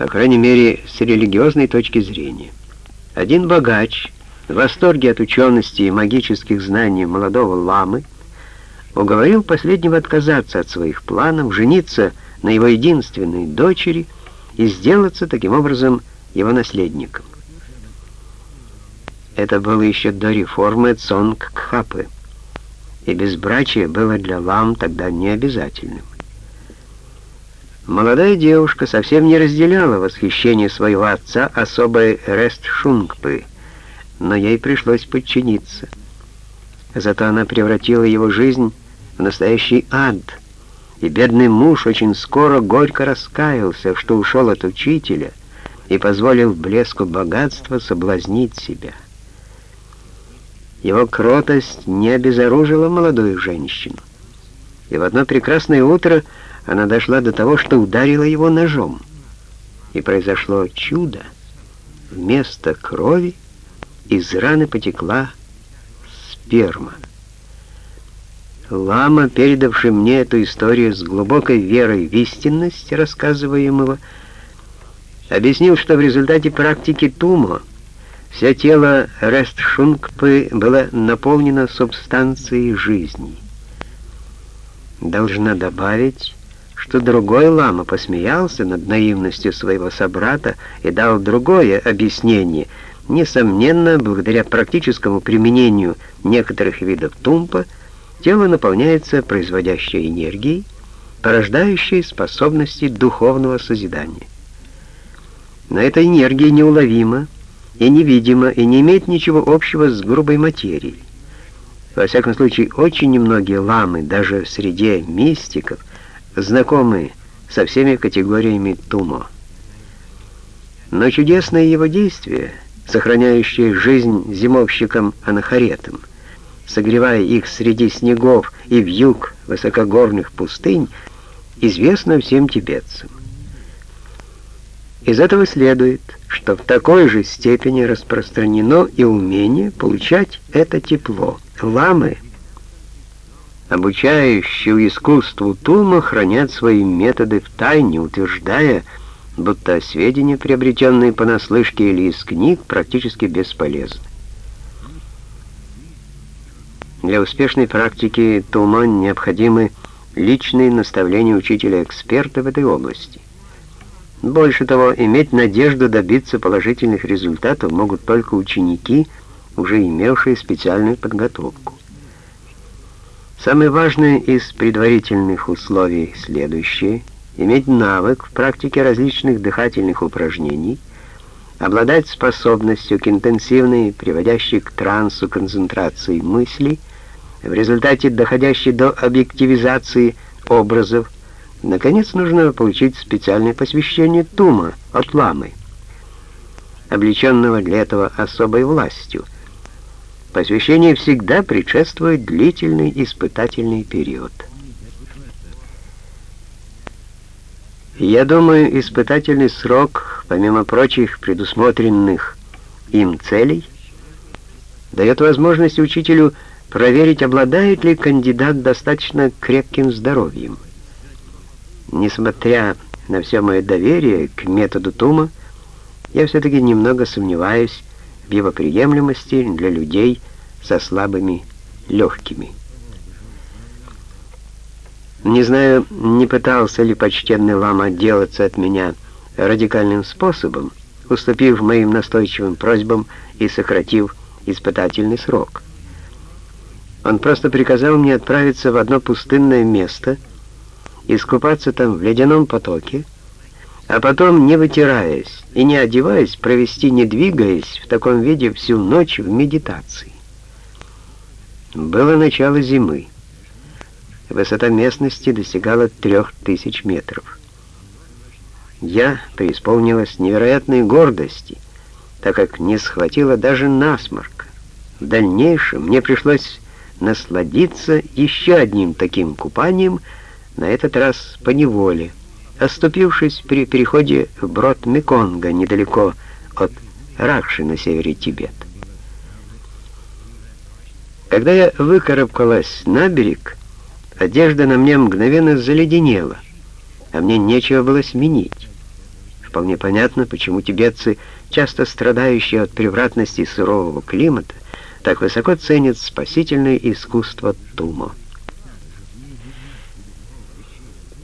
по крайней мере, с религиозной точки зрения. Один богач, в восторге от учености и магических знаний молодого ламы, уговорил последнего отказаться от своих планов, жениться на его единственной дочери и сделаться таким образом его наследником. Это было еще до реформы Цонг-Кхапы, и безбрачие было для лам тогда необязательным. Молодая девушка совсем не разделяла восхищение своего отца особой Рест-Шунгпы, но ей пришлось подчиниться. Зато она превратила его жизнь в настоящий ад, и бедный муж очень скоро горько раскаялся, что ушел от учителя и позволил блеску богатства соблазнить себя. Его кротость не обезоружила молодую женщину. И в одно прекрасное утро она дошла до того, что ударила его ножом. И произошло чудо. Вместо крови из раны потекла сперма. Лама, передавший мне эту историю с глубокой верой в истинность рассказываемого, объяснил, что в результате практики Тумо все тело Рестшунгпы было наполнено субстанцией жизни. Должна добавить, что другой лама посмеялся над наивностью своего собрата и дал другое объяснение. Несомненно, благодаря практическому применению некоторых видов тумпа, тело наполняется производящей энергией, порождающей способности духовного созидания. Но эта энергия неуловима, и невидимо, и не имеет ничего общего с грубой материей. Во всяком случае, очень немногие ламы, даже в среде мистиков, знакомы со всеми категориями тумо. Но чудесное его действие, сохраняющее жизнь зимовщикам-анахаретам, согревая их среди снегов и вьюг высокогорных пустынь, известно всем тибетцам. Из этого следует, что в такой же степени распространено и умение получать это тепло. Ламы, обучающие искусству Тума, хранят свои методы в тайне, утверждая, будто сведения, приобретенные понаслышке или из книг, практически бесполезны. Для успешной практики Тума необходимы личные наставления учителя-эксперта в этой области. Больше того, иметь надежду добиться положительных результатов могут только ученики, уже имевшие специальную подготовку. Самое важное из предварительных условий следующее — иметь навык в практике различных дыхательных упражнений, обладать способностью к интенсивной, приводящей к трансу концентрации мыслей, в результате доходящей до объективизации образов, Наконец, нужно получить специальное посвящение Тума от ламы, облеченного для этого особой властью. Посвящение всегда предшествует длительный испытательный период. Я думаю, испытательный срок, помимо прочих предусмотренных им целей, дает возможность учителю проверить, обладает ли кандидат достаточно крепким здоровьем. Несмотря на все мое доверие к методу Тума, я все-таки немного сомневаюсь в его приемлемости для людей со слабыми легкими. Не знаю, не пытался ли почтенный лама отделаться от меня радикальным способом, уступив моим настойчивым просьбам и сократив испытательный срок. Он просто приказал мне отправиться в одно пустынное место — искупаться там в ледяном потоке, а потом, не вытираясь и не одеваясь, провести, не двигаясь, в таком виде всю ночь в медитации. Было начало зимы. Высота местности достигала трех тысяч метров. Я преисполнилась невероятной гордости, так как не схватила даже насморк. В дальнейшем мне пришлось насладиться еще одним таким купанием — на этот раз по неволе, оступившись при переходе в брод Меконга недалеко от Ракши на севере Тибета. Когда я выкарабкалась на берег, одежда на мне мгновенно заледенела, а мне нечего было сменить. Вполне понятно, почему тибетцы, часто страдающие от превратности сурового климата, так высоко ценят спасительное искусство Тумо.